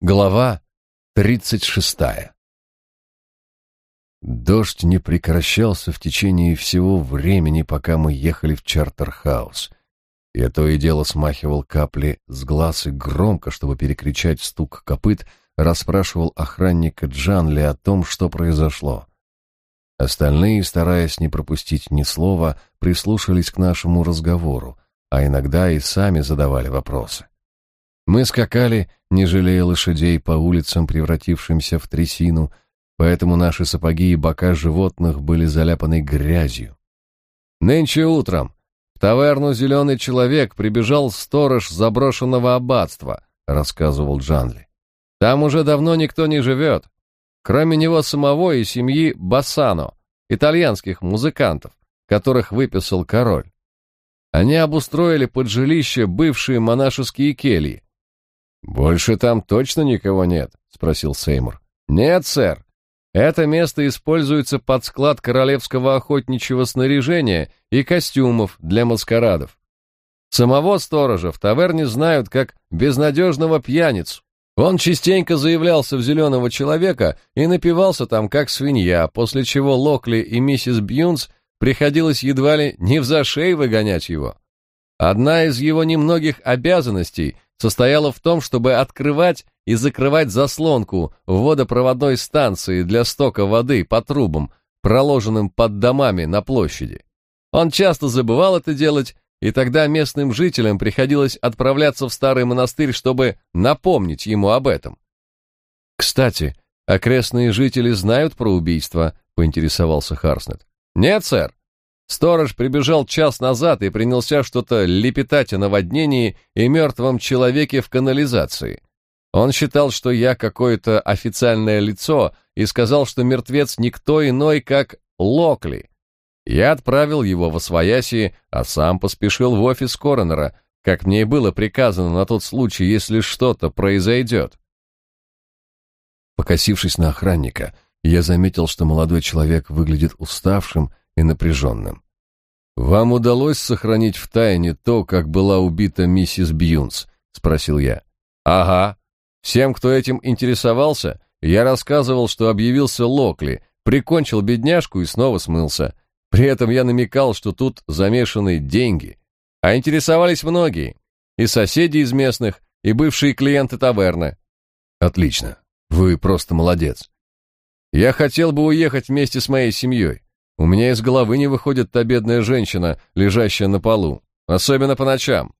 Глава тридцать шестая Дождь не прекращался в течение всего времени, пока мы ехали в Чартерхаус. Я то и дело смахивал капли с глаз и громко, чтобы перекричать стук копыт, расспрашивал охранника Джанли о том, что произошло. Остальные, стараясь не пропустить ни слова, прислушались к нашему разговору, а иногда и сами задавали вопросы. Мы скакали, не жалея лошадей, по улицам, превратившимся в трясину, поэтому наши сапоги и бока животных были заляпаны грязью. Нынче утром в таверну «Зеленый человек» прибежал сторож заброшенного аббатства, рассказывал Джанли. Там уже давно никто не живет, кроме него самого и семьи Бассано, итальянских музыкантов, которых выписал король. Они обустроили под жилище бывшие монашеские кельи, «Больше там точно никого нет?» — спросил Сеймур. «Нет, сэр. Это место используется под склад королевского охотничьего снаряжения и костюмов для маскарадов. Самого сторожа в таверне знают как безнадежного пьяницу. Он частенько заявлялся в зеленого человека и напивался там как свинья, после чего Локли и миссис Бьюнс приходилось едва ли не в зашей выгонять его. Одна из его немногих обязанностей состояла в том, чтобы открывать и закрывать заслонку в водопроводной станции для стока воды по трубам, проложенным под домами на площади. Он часто забывал это делать, и тогда местным жителям приходилось отправляться в старый монастырь, чтобы напомнить ему об этом. «Кстати, окрестные жители знают про убийство?» — поинтересовался Харснет. «Нет, сэр. Сторож прибежал час назад и принялся что-то лепетать о наводнении и мертвом человеке в канализации. Он считал, что я какое-то официальное лицо и сказал, что мертвец никто иной, как Локли. Я отправил его в Освояси, а сам поспешил в офис коронера, как мне и было приказано на тот случай, если что-то произойдет. Покосившись на охранника, я заметил, что молодой человек выглядит уставшим и напряженным. «Вам удалось сохранить в тайне то, как была убита миссис Бьюнс?» — спросил я. «Ага. Всем, кто этим интересовался, я рассказывал, что объявился Локли, прикончил бедняжку и снова смылся. При этом я намекал, что тут замешаны деньги. А интересовались многие. И соседи из местных, и бывшие клиенты таверны. Отлично. Вы просто молодец. Я хотел бы уехать вместе с моей семьей. У меня из головы не выходит та бедная женщина, лежащая на полу, особенно по ночам.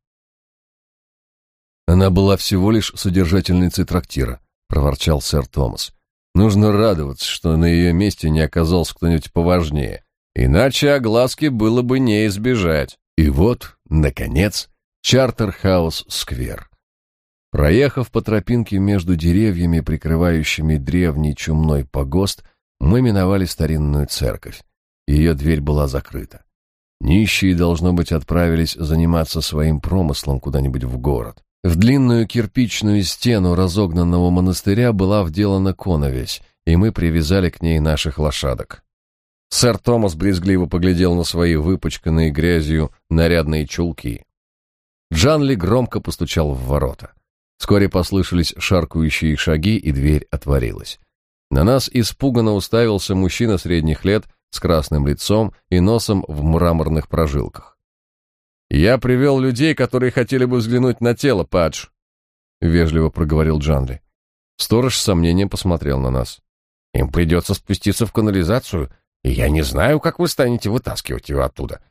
Она была всего лишь содержательницей трактира, проворчал сэр Томас. Нужно радоваться, что на ее месте не оказался кто-нибудь поважнее, иначе огласки было бы не избежать. И вот, наконец, Чартерхаус-сквер. Проехав по тропинке между деревьями, прикрывающими древний чумной погост, мы миновали старинную церковь. Ее дверь была закрыта. Нищие, должно быть, отправились заниматься своим промыслом куда-нибудь в город. В длинную кирпичную стену разогнанного монастыря была вделана коновесь, и мы привязали к ней наших лошадок. Сэр Томас брезгливо поглядел на свои выпачканные грязью нарядные чулки. Джанли громко постучал в ворота. Вскоре послышались шаркающие шаги, и дверь отворилась. На нас испуганно уставился мужчина средних лет с красным лицом и носом в мраморных прожилках. «Я привел людей, которые хотели бы взглянуть на тело, Падж», — вежливо проговорил Джанли. Сторож с сомнением посмотрел на нас. «Им придется спуститься в канализацию, и я не знаю, как вы станете вытаскивать его оттуда.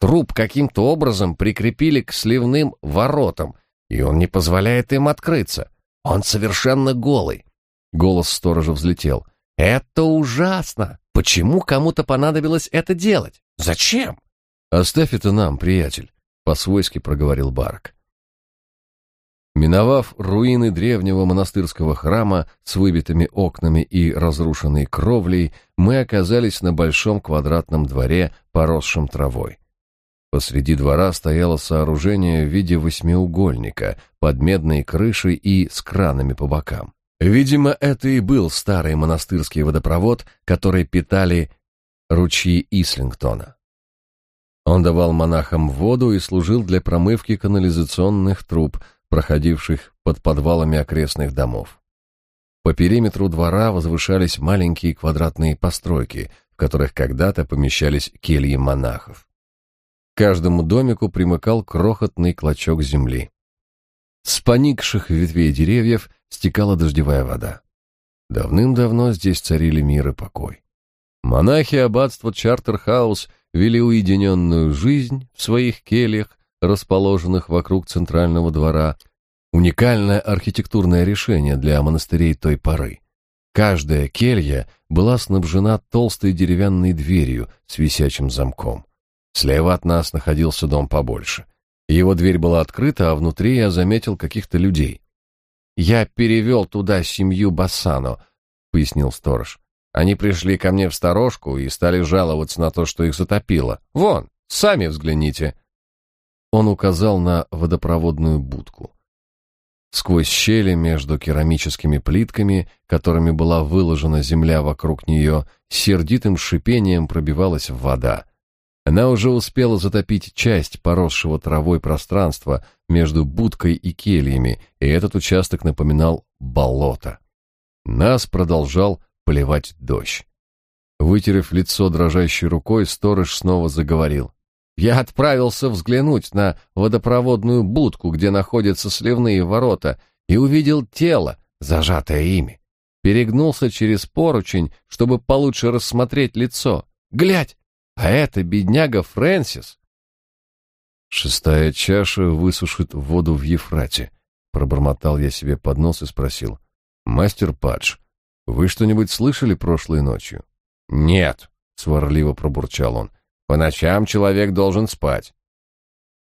Труп каким-то образом прикрепили к сливным воротам, и он не позволяет им открыться. Он совершенно голый». Голос сторожа взлетел. «Это ужасно! Почему кому-то понадобилось это делать? Зачем? Оставь это нам, приятель, по-свойски проговорил Барк. Миновав руины древнего монастырского храма с выбитыми окнами и разрушенной кровлей, мы оказались на большом квадратном дворе, поросшем травой. Посреди двора стояло сооружение в виде восьмиугольника под медной крышей и с кранами по бокам. Видимо, это и был старый монастырский водопровод, который питали ручьи Ислингтона. Он давал монахам воду и служил для промывки канализационных труб, проходивших под подвалами окрестных домов. По периметру двора возвышались маленькие квадратные постройки, в которых когда-то помещались кельи монахов. К каждому домику примыкал крохотный клочок земли. С поникших ветвей деревьев стекала дождевая вода. Давным-давно здесь царили мир и покой. Монахи аббатства Чартерхаус вели уединенную жизнь в своих кельях, расположенных вокруг центрального двора, уникальное архитектурное решение для монастырей той поры. Каждая келья была снабжена толстой деревянной дверью с висячим замком. Слева от нас находился дом побольше. Его дверь была открыта, а внутри я заметил каких-то людей. «Я перевел туда семью Бассано», — пояснил сторож. «Они пришли ко мне в сторожку и стали жаловаться на то, что их затопило. Вон, сами взгляните». Он указал на водопроводную будку. Сквозь щели между керамическими плитками, которыми была выложена земля вокруг нее, сердитым шипением пробивалась вода. Она уже успела затопить часть поросшего травой пространства между будкой и кельями, и этот участок напоминал болото. Нас продолжал поливать дождь. Вытерев лицо дрожащей рукой, сторож снова заговорил. Я отправился взглянуть на водопроводную будку, где находятся сливные ворота, и увидел тело, зажатое ими. Перегнулся через поручень, чтобы получше рассмотреть лицо. Глядь, а это бедняга Фрэнсис. Шестая чаша высушит воду в Ефрате. Пробормотал я себе под нос и спросил. «Мастер Падж, вы что-нибудь слышали прошлой ночью?» «Нет», — сварливо пробурчал он. «По ночам человек должен спать».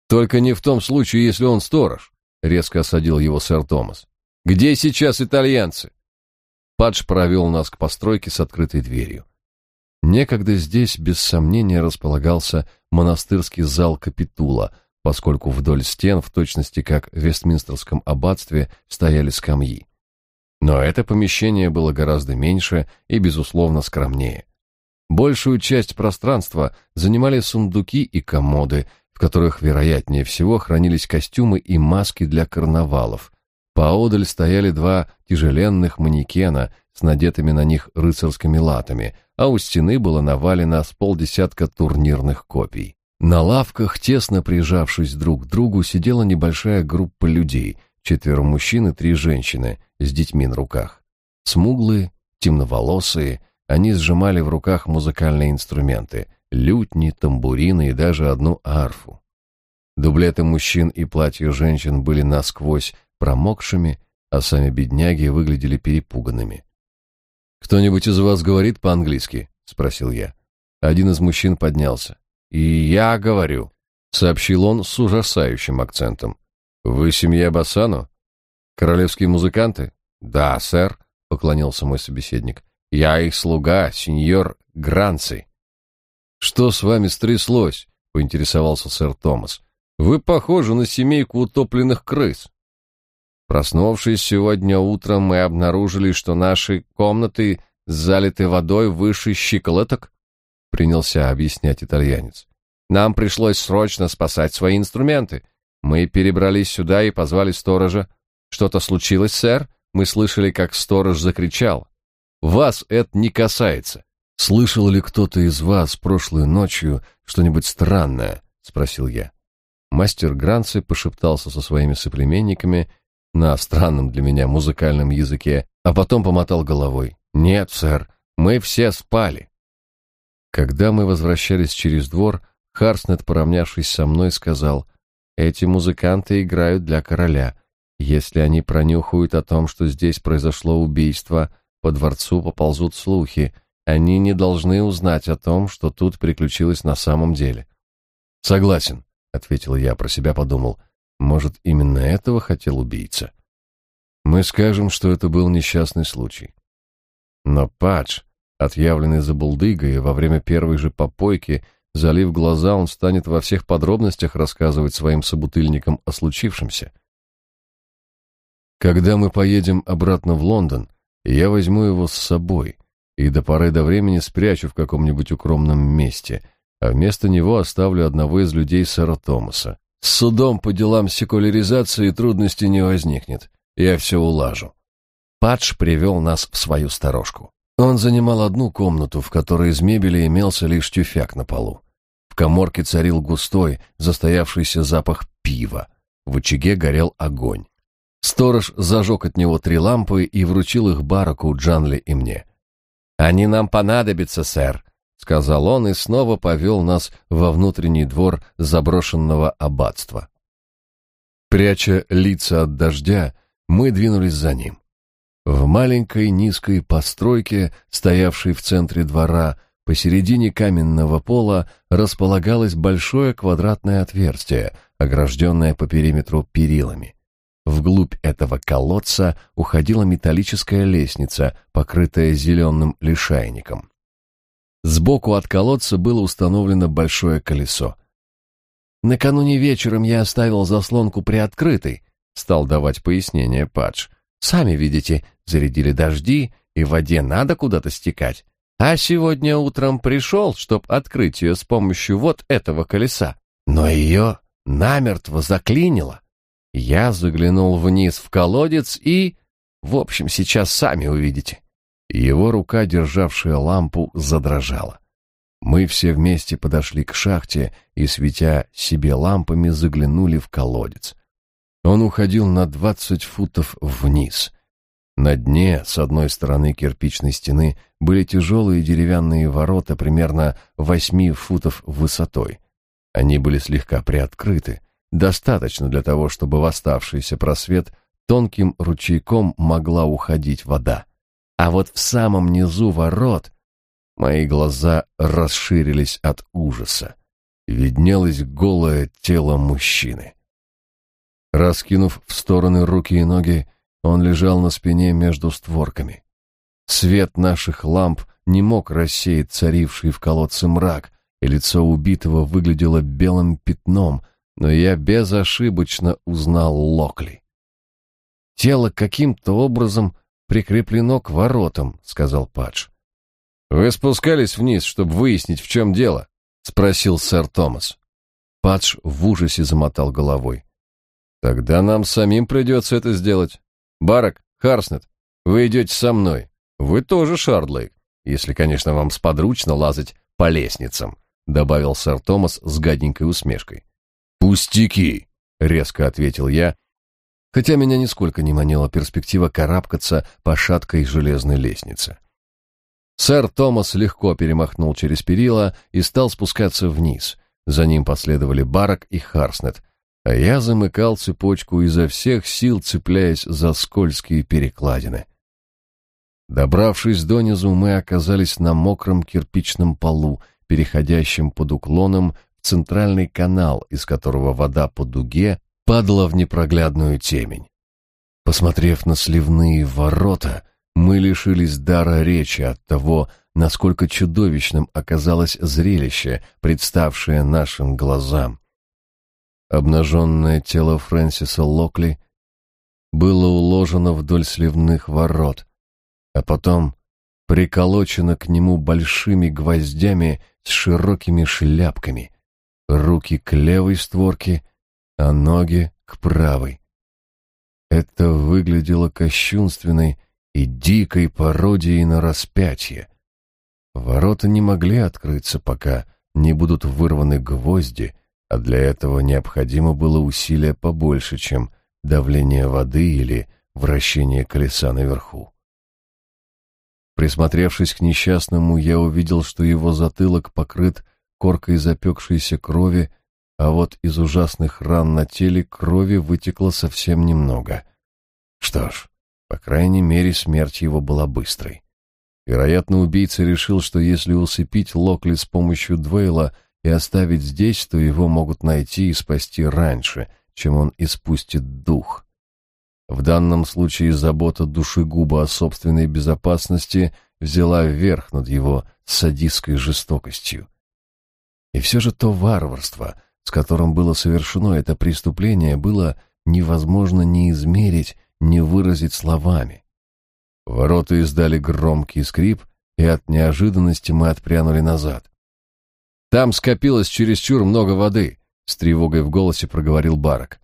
«Только не в том случае, если он сторож», — резко осадил его сэр Томас. «Где сейчас итальянцы?» Падж провел нас к постройке с открытой дверью. Некогда здесь, без сомнения, располагался монастырский зал капитула, поскольку вдоль стен, в точности как в Вестминстерском аббатстве, стояли скамьи. Но это помещение было гораздо меньше и, безусловно, скромнее. Большую часть пространства занимали сундуки и комоды, в которых, вероятнее всего, хранились костюмы и маски для карнавалов. Поодаль стояли два тяжеленных манекена с надетыми на них рыцарскими латами – а у стены было навалено с полдесятка турнирных копий. На лавках, тесно прижавшись друг к другу, сидела небольшая группа людей, четверо мужчин и три женщины с детьми на руках. Смуглые, темноволосые, они сжимали в руках музыкальные инструменты — лютни, тамбурины и даже одну арфу. Дублеты мужчин и платья женщин были насквозь промокшими, а сами бедняги выглядели перепуганными. «Кто-нибудь из вас говорит по-английски?» — спросил я. Один из мужчин поднялся. «И я говорю», — сообщил он с ужасающим акцентом. «Вы семья Бассано? Королевские музыканты?» «Да, сэр», — поклонился мой собеседник. «Я их слуга, сеньор Гранци». «Что с вами стряслось?» — поинтересовался сэр Томас. «Вы похожи на семейку утопленных крыс». Проснувшись сегодня утром, мы обнаружили, что наши комнаты залиты водой выше щиколоток, принялся объяснять итальянец. Нам пришлось срочно спасать свои инструменты. Мы перебрались сюда и позвали сторожа. Что-то случилось, сэр? Мы слышали, как сторож закричал. Вас это не касается. Слышал ли кто-то из вас прошлой ночью что-нибудь странное? спросил я. Мастер Гранци пошептался со своими соплеменниками на странном для меня музыкальном языке, а потом помотал головой. «Нет, сэр, мы все спали». Когда мы возвращались через двор, Харснет, поравнявшись со мной, сказал, «Эти музыканты играют для короля. Если они пронюхают о том, что здесь произошло убийство, по дворцу поползут слухи. Они не должны узнать о том, что тут приключилось на самом деле». «Согласен», — ответил я, про себя подумал, — может, именно этого хотел убийца? Мы скажем, что это был несчастный случай. Но Падж, отъявленный забулдыгой, во время первой же попойки, залив глаза, он станет во всех подробностях рассказывать своим собутыльникам о случившемся. Когда мы поедем обратно в Лондон, я возьму его с собой и до поры до времени спрячу в каком-нибудь укромном месте, а вместо него оставлю одного из людей сэра Томаса. С судом по делам секуляризации трудностей не возникнет. Я все улажу. Падж привел нас в свою сторожку. Он занимал одну комнату, в которой из мебели имелся лишь тюфяк на полу. В коморке царил густой, застоявшийся запах пива. В очаге горел огонь. Сторож зажег от него три лампы и вручил их Бараку, Джанли и мне. «Они нам понадобятся, сэр», — сказал он и снова повел нас во внутренний двор заброшенного аббатства. Пряча лица от дождя, мы двинулись за ним. В маленькой низкой постройке, стоявшей в центре двора, посередине каменного пола располагалось большое квадратное отверстие, огражденное по периметру перилами. Вглубь этого колодца уходила металлическая лестница, покрытая зеленым лишайником. Сбоку от колодца было установлено большое колесо. «Накануне вечером я оставил заслонку приоткрытой», — стал давать пояснение Падж. «Сами видите, зарядили дожди, и в воде надо куда-то стекать. А сегодня утром пришел, чтоб открыть ее с помощью вот этого колеса. Но ее намертво заклинило. Я заглянул вниз в колодец и... В общем, сейчас сами увидите. Его рука, державшая лампу, задрожала. Мы все вместе подошли к шахте и, светя себе лампами, заглянули в колодец. Он уходил на двадцать футов вниз. На дне, с одной стороны кирпичной стены, были тяжелые деревянные ворота примерно восьми футов высотой. Они были слегка приоткрыты, достаточно для того, чтобы в оставшийся просвет тонким ручейком могла уходить вода. А вот в самом низу ворот мои глаза расширились от ужаса. Виднелось голое тело мужчины. Раскинув в стороны руки и ноги, он лежал на спине между створками. Свет наших ламп не мог рассеять царивший в колодце мрак, и лицо убитого выглядело белым пятном, но я безошибочно узнал Локли. «Тело каким-то образом прикреплено к воротам», — сказал Падж. «Вы спускались вниз, чтобы выяснить, в чем дело?» — спросил сэр Томас. Падж в ужасе замотал головой. «Тогда нам самим придется это сделать. Барак, Харснет, вы идете со мной. Вы тоже Шардлейк, если, конечно, вам сподручно лазать по лестницам, добавил сэр Томас с гаденькой усмешкой. Пустяки, резко ответил я, хотя меня нисколько не манила перспектива карабкаться по шаткой железной лестнице. Сэр Томас легко перемахнул через перила и стал спускаться вниз. За ним последовали Барак и Харснет, а я замыкал цепочку изо всех сил, цепляясь за скользкие перекладины. Добравшись донизу, мы оказались на мокром кирпичном полу, переходящем под уклоном в центральный канал, из которого вода по дуге падала в непроглядную темень. Посмотрев на сливные ворота, мы лишились дара речи от того, насколько чудовищным оказалось зрелище, представшее нашим глазам. Обнаженное тело Фрэнсиса Локли было уложено вдоль сливных ворот, а потом приколочено к нему большими гвоздями с широкими шляпками, руки к левой створке, а ноги к правой. Это выглядело кощунственной и дикой пародией на распятие. Ворота не могли открыться, пока не будут вырваны гвозди, а для этого необходимо было усилие побольше, чем давление воды или вращение колеса наверху. Присмотревшись к несчастному, я увидел, что его затылок покрыт коркой запекшейся крови, а вот из ужасных ран на теле крови вытекло совсем немного. Что ж, по крайней мере, смерть его была быстрой. Вероятно, убийца решил, что если усыпить Локли с помощью Двейла — и оставить здесь, то его могут найти и спасти раньше, чем он испустит дух. В данном случае забота душегуба о собственной безопасности взяла верх над его садистской жестокостью. И все же то варварство, с которым было совершено это преступление, было невозможно ни измерить, ни выразить словами. Ворота издали громкий скрип, и от неожиданности мы отпрянули назад. Там скопилось чересчур много воды, с тревогой в голосе проговорил Барак.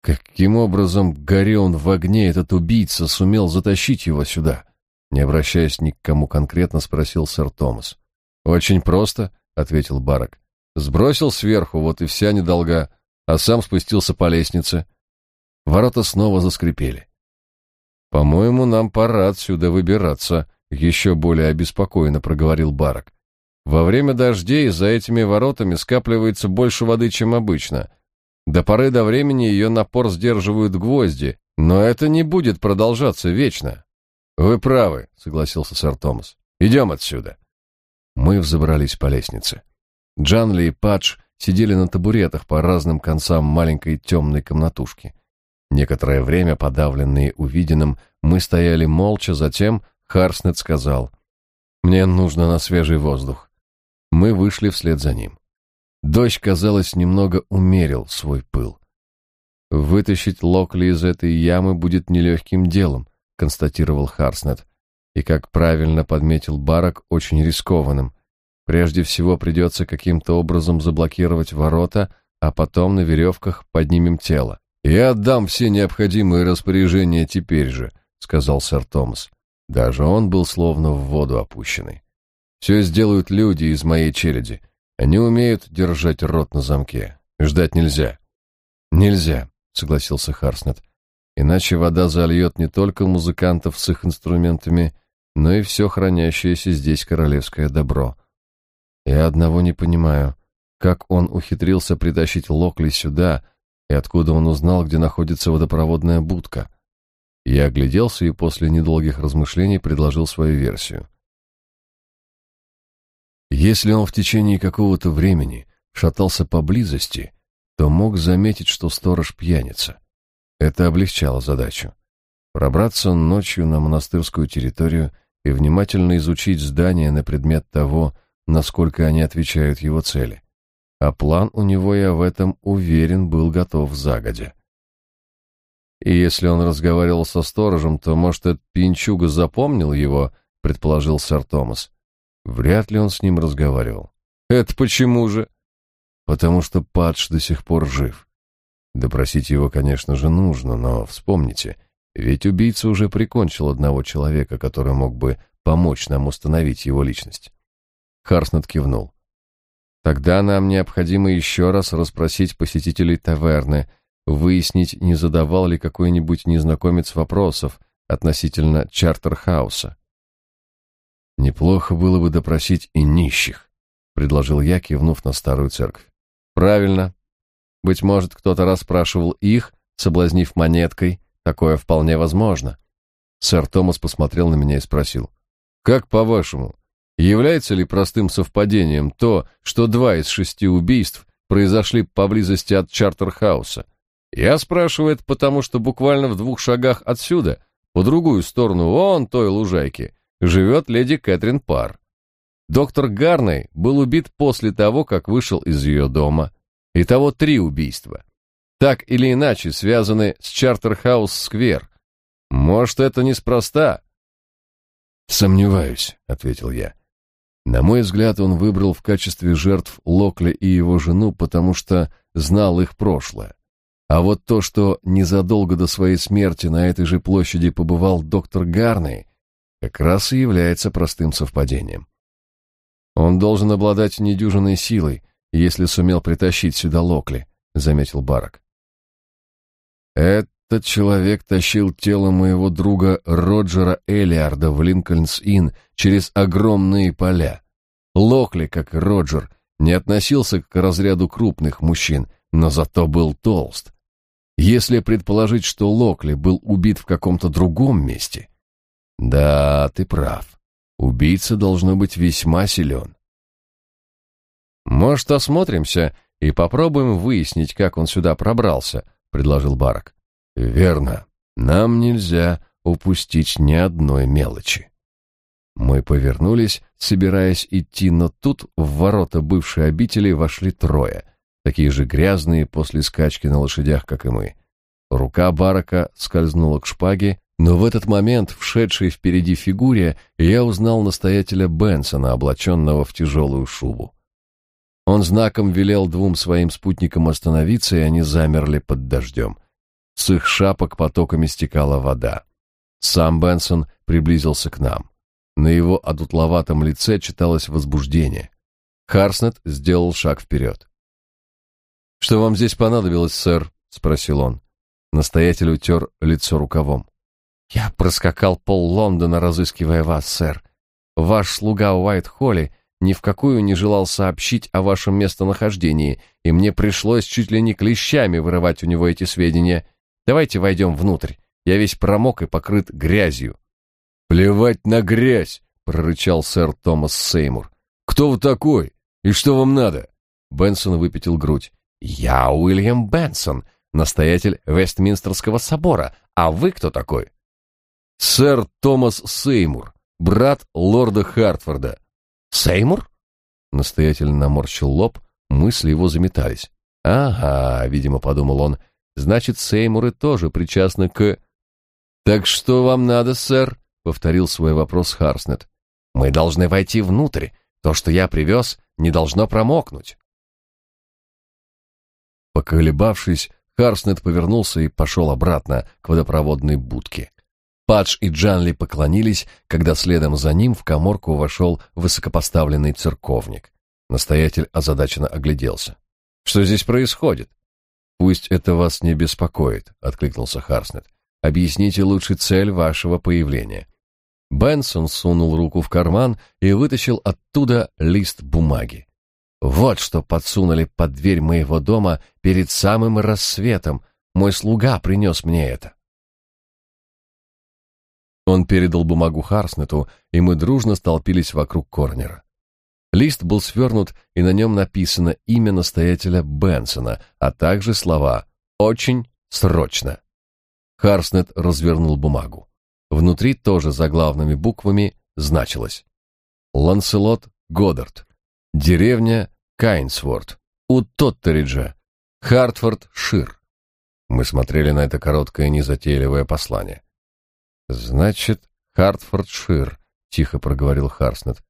Каким образом, горе он в огне, этот убийца сумел затащить его сюда? Не обращаясь ни к кому конкретно, спросил сэр Томас. Очень просто, ответил Барак. Сбросил сверху, вот и вся недолга, а сам спустился по лестнице. Ворота снова заскрипели. По-моему, нам пора отсюда выбираться, еще более обеспокоенно проговорил Барак. Во время дождей за этими воротами скапливается больше воды, чем обычно. До поры до времени ее напор сдерживают гвозди, но это не будет продолжаться вечно. Вы правы, согласился сэр Томас. Идем отсюда. Мы взобрались по лестнице. Джанли и Падж сидели на табуретах по разным концам маленькой темной комнатушки. Некоторое время, подавленные увиденным, мы стояли молча, затем Харснет сказал, «Мне нужно на свежий воздух». Мы вышли вслед за ним. Дождь, казалось, немного умерил свой пыл. «Вытащить Локли из этой ямы будет нелегким делом», — констатировал Харснет. «И, как правильно подметил Барак, очень рискованным. Прежде всего придется каким-то образом заблокировать ворота, а потом на веревках поднимем тело. «Я отдам все необходимые распоряжения теперь же», — сказал сэр Томас. Даже он был словно в воду опущенный. «Все сделают люди из моей челяди. Они умеют держать рот на замке. Ждать нельзя». «Нельзя», — согласился Харснет. «Иначе вода зальет не только музыкантов с их инструментами, но и все хранящееся здесь королевское добро. Я одного не понимаю, как он ухитрился притащить Локли сюда, — и откуда он узнал, где находится водопроводная будка. Я огляделся и после недолгих размышлений предложил свою версию. Если он в течение какого-то времени шатался поблизости, то мог заметить, что сторож пьяница. Это облегчало задачу. Пробраться ночью на монастырскую территорию и внимательно изучить здания на предмет того, насколько они отвечают его цели а план у него, я в этом уверен, был готов загодя. И если он разговаривал со сторожем, то, может, этот пинчуга запомнил его, предположил сэр Томас. Вряд ли он с ним разговаривал. Это почему же? Потому что Падж до сих пор жив. Допросить его, конечно же, нужно, но вспомните, ведь убийца уже прикончил одного человека, который мог бы помочь нам установить его личность. Харснет кивнул. Тогда нам необходимо еще раз расспросить посетителей таверны, выяснить, не задавал ли какой-нибудь незнакомец вопросов относительно чартерхауса. Неплохо было бы допросить и нищих, предложил я, кивнув на старую церковь. Правильно. Быть может, кто-то расспрашивал их, соблазнив монеткой, такое вполне возможно. Сэр Томас посмотрел на меня и спросил: "Как по-вашему, Является ли простым совпадением то, что два из шести убийств произошли поблизости от Чартерхауса? Я спрашиваю это потому, что буквально в двух шагах отсюда, по другую сторону вон той лужайки, живет леди Кэтрин Пар. Доктор Гарней был убит после того, как вышел из ее дома. Итого три убийства. Так или иначе связаны с Чартерхаус-сквер. Может, это неспроста? «Сомневаюсь», — ответил я. На мой взгляд, он выбрал в качестве жертв Локли и его жену, потому что знал их прошлое. А вот то, что незадолго до своей смерти на этой же площади побывал доктор Гарней, как раз и является простым совпадением. Он должен обладать недюжинной силой, если сумел притащить сюда Локли, заметил Барак. Этот человек тащил тело моего друга Роджера Элиарда в Линкольнс-Инн через огромные поля. Локли, как Роджер, не относился к разряду крупных мужчин, но зато был толст. Если предположить, что Локли был убит в каком-то другом месте... Да, ты прав. Убийца должно быть весьма силен. «Может, осмотримся и попробуем выяснить, как он сюда пробрался», — предложил Барак. «Верно. Нам нельзя упустить ни одной мелочи». Мы повернулись, собираясь идти, но тут в ворота бывшей обители вошли трое, такие же грязные после скачки на лошадях, как и мы. Рука Барака скользнула к шпаге, но в этот момент, вшедшей впереди фигуре, я узнал настоятеля Бенсона, облаченного в тяжелую шубу. Он знаком велел двум своим спутникам остановиться, и они замерли под дождем. С их шапок потоками стекала вода. Сам Бенсон приблизился к нам. На его одутловатом лице читалось возбуждение. Харснет сделал шаг вперед. «Что вам здесь понадобилось, сэр?» — спросил он. Настоятель утер лицо рукавом. «Я проскакал пол Лондона, разыскивая вас, сэр. Ваш слуга Уайт-Холли ни в какую не желал сообщить о вашем местонахождении, и мне пришлось чуть ли не клещами вырывать у него эти сведения. Давайте войдем внутрь. Я весь промок и покрыт грязью. Плевать на грязь, прорычал сэр Томас Сеймур. Кто вы такой? И что вам надо? Бенсон выпятил грудь. Я Уильям Бенсон, настоятель Вестминстерского собора. А вы кто такой? Сэр Томас Сеймур, брат лорда Хартфорда. Сеймур? Настоятель наморщил лоб, мысли его заметались. Ага, видимо, подумал он. Значит, Сеймуры тоже причастны к Так что вам надо, сэр? повторил свой вопрос Харснет. Мы должны войти внутрь. То, что я привез, не должно промокнуть. Поколебавшись, Харснет повернулся и пошел обратно к водопроводной будке. Падж и Джанли поклонились, когда следом за ним в каморку вошел высокопоставленный церковник. Настоятель озадаченно огляделся. «Что здесь происходит?» «Пусть это вас не беспокоит», — откликнулся Харснет. «Объясните лучше цель вашего появления». Бенсон сунул руку в карман и вытащил оттуда лист бумаги. «Вот что подсунули под дверь моего дома перед самым рассветом. Мой слуга принес мне это». Он передал бумагу Харснету, и мы дружно столпились вокруг Корнера. Лист был свернут, и на нем написано имя настоятеля Бенсона, а также слова «Очень срочно». Харснет развернул бумагу. Внутри тоже заглавными буквами значилось «Ланселот Годдард, деревня Кайнсворт, у Тоттериджа, Хартфорд, Шир». Мы смотрели на это короткое незатейливое послание. Значит, Хартфордшир, тихо проговорил Харснет.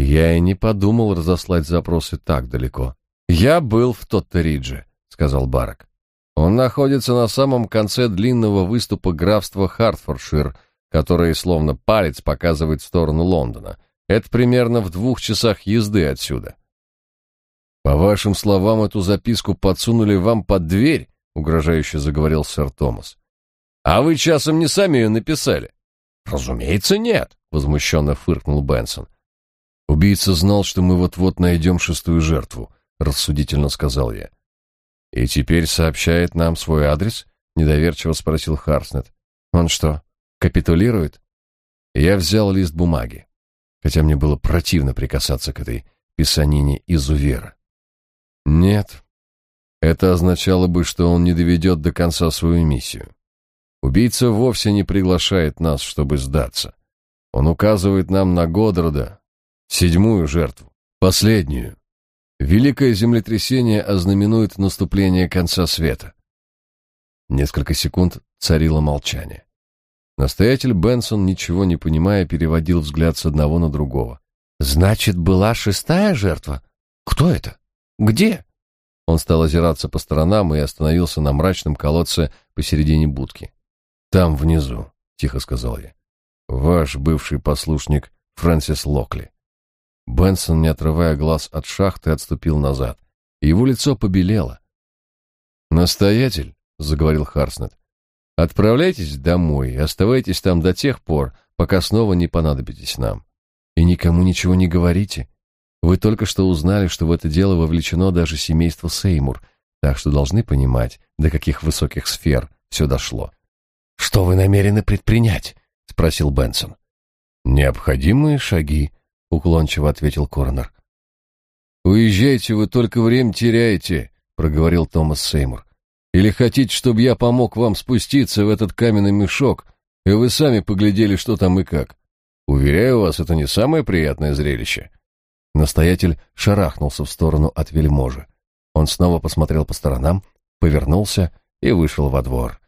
Я и не подумал разослать запросы так далеко. Я был в Тоттеридже, сказал Барак. Он находится на самом конце длинного выступа графства Хартфордшир, который словно палец показывает в сторону Лондона. Это примерно в двух часах езды отсюда. По вашим словам, эту записку подсунули вам под дверь, угрожающе заговорил сэр Томас. А вы часом не сами ее написали? Разумеется, нет, возмущенно фыркнул Бенсон. Убийца знал, что мы вот-вот найдем шестую жертву, рассудительно сказал я. И теперь сообщает нам свой адрес? недоверчиво спросил Харснет. Он что, капитулирует? Я взял лист бумаги, хотя мне было противно прикасаться к этой писанине изувера. Нет. Это означало бы, что он не доведет до конца свою миссию. Убийца вовсе не приглашает нас, чтобы сдаться. Он указывает нам на Годрода, седьмую жертву, последнюю. Великое землетрясение ознаменует наступление конца света. Несколько секунд царило молчание. Настоятель Бенсон, ничего не понимая, переводил взгляд с одного на другого. «Значит, была шестая жертва? Кто это? Где?» Он стал озираться по сторонам и остановился на мрачном колодце посередине будки. Там внизу, тихо сказал я. Ваш бывший послушник Фрэнсис Локли. Бенсон, не отрывая глаз от шахты, отступил назад. Его лицо побелело. Настоятель, заговорил Харснет. Отправляйтесь домой и оставайтесь там до тех пор, пока снова не понадобитесь нам. И никому ничего не говорите. Вы только что узнали, что в это дело вовлечено даже семейство Сеймур, так что должны понимать, до каких высоких сфер все дошло. Что вы намерены предпринять? спросил Бенсон. Необходимые шаги, уклончиво ответил коронер. Уезжайте, вы только время теряете, проговорил Томас Сеймур. Или хотите, чтобы я помог вам спуститься в этот каменный мешок, и вы сами поглядели, что там и как? Уверяю вас, это не самое приятное зрелище. Настоятель шарахнулся в сторону от вельможи. Он снова посмотрел по сторонам, повернулся и вышел во двор.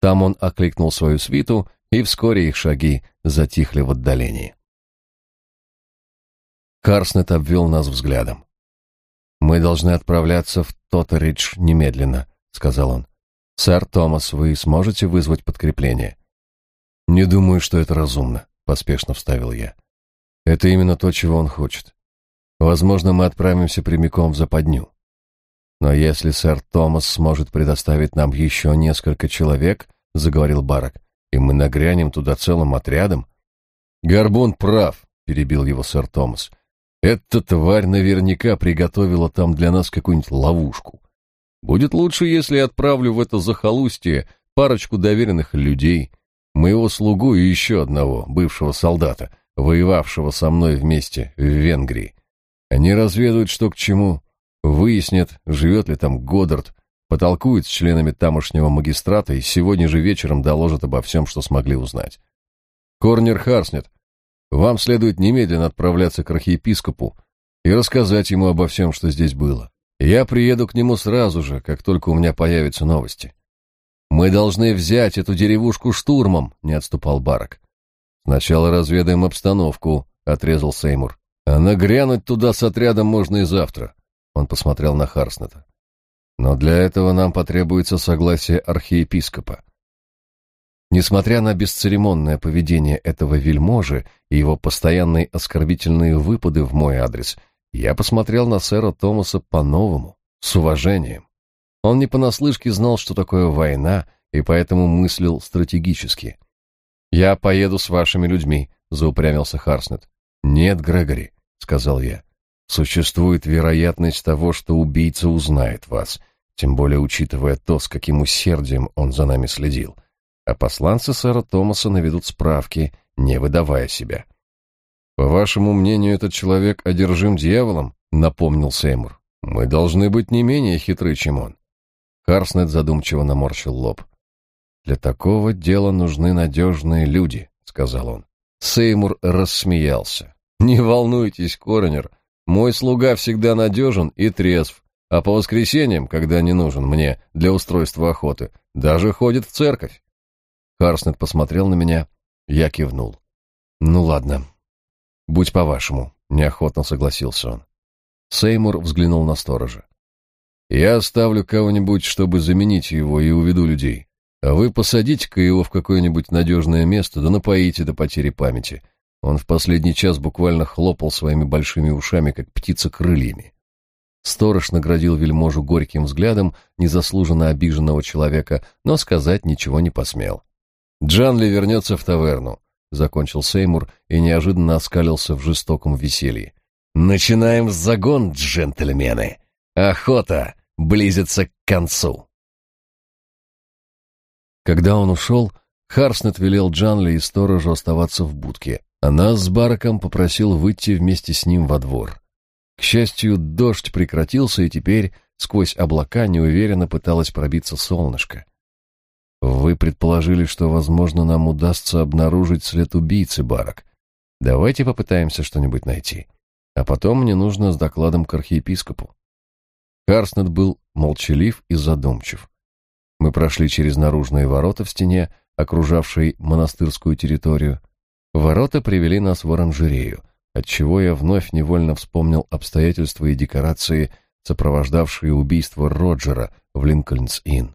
Там он окликнул свою свиту, и вскоре их шаги затихли в отдалении. Карснет обвел нас взглядом. «Мы должны отправляться в Тоттеридж немедленно», — сказал он. «Сэр Томас, вы сможете вызвать подкрепление?» «Не думаю, что это разумно», — поспешно вставил я. «Это именно то, чего он хочет. Возможно, мы отправимся прямиком в западню. Но если сэр Томас сможет предоставить нам еще несколько человек, — заговорил Барак, — и мы нагрянем туда целым отрядом...» «Горбун прав», — перебил его сэр Томас. «Эта тварь наверняка приготовила там для нас какую-нибудь ловушку. Будет лучше, если отправлю в это захолустье парочку доверенных людей, моего слугу и еще одного, бывшего солдата, воевавшего со мной вместе в Венгрии. Они разведают, что к чему, выяснят, живет ли там Годдард, потолкуют с членами тамошнего магистрата и сегодня же вечером доложат обо всем, что смогли узнать. Корнер Харснет, вам следует немедленно отправляться к архиепископу и рассказать ему обо всем, что здесь было. Я приеду к нему сразу же, как только у меня появятся новости. Мы должны взять эту деревушку штурмом, не отступал Барак. Сначала разведаем обстановку, отрезал Сеймур. А нагрянуть туда с отрядом можно и завтра. Он посмотрел на Харснета. Но для этого нам потребуется согласие архиепископа. Несмотря на бесцеремонное поведение этого вельможи и его постоянные оскорбительные выпады в мой адрес, я посмотрел на сэра Томаса по-новому, с уважением. Он не понаслышке знал, что такое война, и поэтому мыслил стратегически. «Я поеду с вашими людьми», — заупрямился Харснет. «Нет, Грегори», — сказал я. «Существует вероятность того, что убийца узнает вас, тем более учитывая то, с каким усердием он за нами следил. А посланцы сэра Томаса наведут справки, не выдавая себя». «По вашему мнению, этот человек одержим дьяволом?» — напомнил Сеймур. «Мы должны быть не менее хитры, чем он». Харснет задумчиво наморщил лоб. «Для такого дела нужны надежные люди», — сказал он. Сеймур рассмеялся. «Не волнуйтесь, Коронер, мой слуга всегда надежен и трезв, а по воскресеньям, когда не нужен мне для устройства охоты, даже ходит в церковь». Харснет посмотрел на меня, я кивнул. «Ну ладно, «Будь по-вашему», — неохотно согласился он. Сеймур взглянул на сторожа. «Я оставлю кого-нибудь, чтобы заменить его, и уведу людей. А вы посадите-ка его в какое-нибудь надежное место, да напоите до потери памяти. Он в последний час буквально хлопал своими большими ушами, как птица крыльями. Сторож наградил вельможу горьким взглядом незаслуженно обиженного человека, но сказать ничего не посмел. Джанли вернется в таверну. — закончил Сеймур и неожиданно оскалился в жестоком веселье. «Начинаем загон, джентльмены! Охота близится к концу!» Когда он ушел, Харснет велел Джанли и сторожу оставаться в будке, а нас с Бараком попросил выйти вместе с ним во двор. К счастью, дождь прекратился, и теперь сквозь облака неуверенно пыталось пробиться солнышко. Вы предположили, что, возможно, нам удастся обнаружить след убийцы, Барак. Давайте попытаемся что-нибудь найти. А потом мне нужно с докладом к архиепископу. Карснет был молчалив и задумчив. Мы прошли через наружные ворота в стене, окружавшей монастырскую территорию. Ворота привели нас в оранжерею, отчего я вновь невольно вспомнил обстоятельства и декорации, сопровождавшие убийство Роджера в Линкольнс-Инн.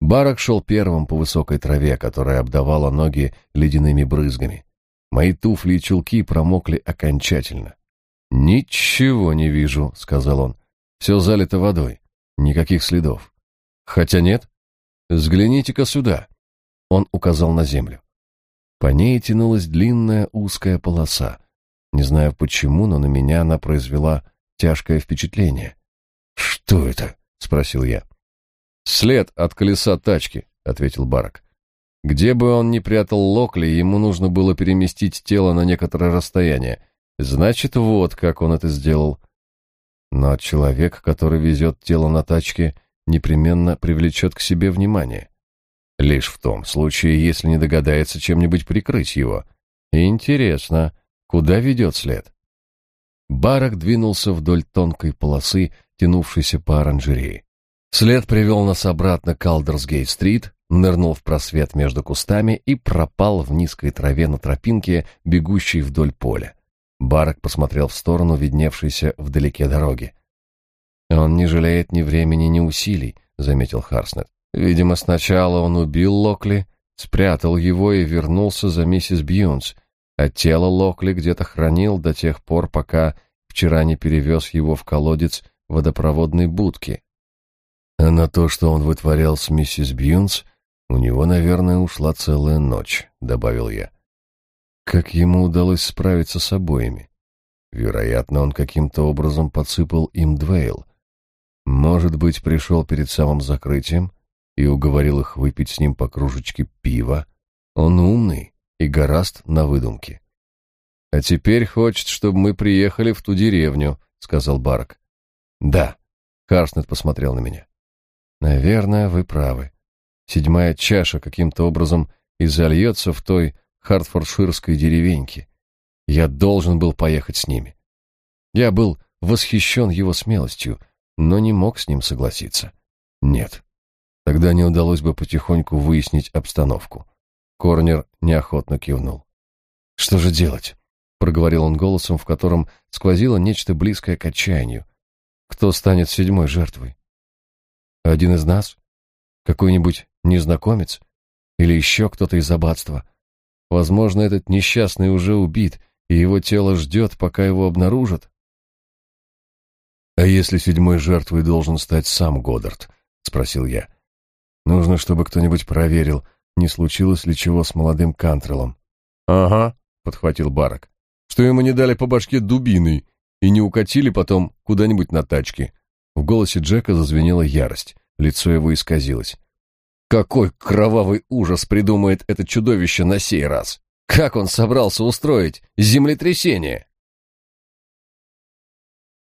Барак шел первым по высокой траве, которая обдавала ноги ледяными брызгами. Мои туфли и чулки промокли окончательно. «Ничего не вижу», — сказал он. «Все залито водой. Никаких следов. Хотя нет. Взгляните-ка сюда». Он указал на землю. По ней тянулась длинная узкая полоса. Не знаю почему, но на меня она произвела тяжкое впечатление. «Что это?» — спросил я. «След от колеса тачки», — ответил Барак. «Где бы он ни прятал Локли, ему нужно было переместить тело на некоторое расстояние. Значит, вот как он это сделал». Но человек, который везет тело на тачке, непременно привлечет к себе внимание. Лишь в том случае, если не догадается чем-нибудь прикрыть его. Интересно, куда ведет след? Барак двинулся вдоль тонкой полосы, тянувшейся по оранжерее. След привел нас обратно к Алдерсгейт-стрит, нырнул в просвет между кустами и пропал в низкой траве на тропинке, бегущей вдоль поля. Барак посмотрел в сторону видневшейся вдалеке дороги. «Он не жалеет ни времени, ни усилий», — заметил Харснет. Видимо, сначала он убил Локли, спрятал его и вернулся за миссис Бьюнс, а тело Локли где-то хранил до тех пор, пока вчера не перевез его в колодец водопроводной будки. А на то, что он вытворял с миссис Бьюнс, у него, наверное, ушла целая ночь, добавил я. Как ему удалось справиться с обоими? Вероятно, он каким-то образом подсыпал им Двейл. Может быть, пришел перед самым закрытием и уговорил их выпить с ним по кружечке пива. Он умный и гораст на выдумке. «А теперь хочет, чтобы мы приехали в ту деревню», — сказал Барк. «Да», — Харснет посмотрел на меня. «Наверное, вы правы. Седьмая чаша каким-то образом и зальется в той хартфордширской деревеньке. Я должен был поехать с ними. Я был восхищен его смелостью, но не мог с ним согласиться. Нет. Тогда не удалось бы потихоньку выяснить обстановку. Корнер неохотно кивнул. «Что же делать?» — проговорил он голосом, в котором сквозило нечто близкое к отчаянию. «Кто станет седьмой жертвой? Один из нас? Какой-нибудь незнакомец? Или еще кто-то из аббатства? Возможно, этот несчастный уже убит, и его тело ждет, пока его обнаружат?» «А если седьмой жертвой должен стать сам Годдард?» — спросил я. «Нужно, чтобы кто-нибудь проверил, не случилось ли чего с молодым Кантрелом». «Ага», — подхватил Барак, — «что ему не дали по башке дубиной и не укатили потом куда-нибудь на тачке». В голосе Джека зазвенела ярость, лицо его исказилось. «Какой кровавый ужас придумает это чудовище на сей раз! Как он собрался устроить землетрясение?»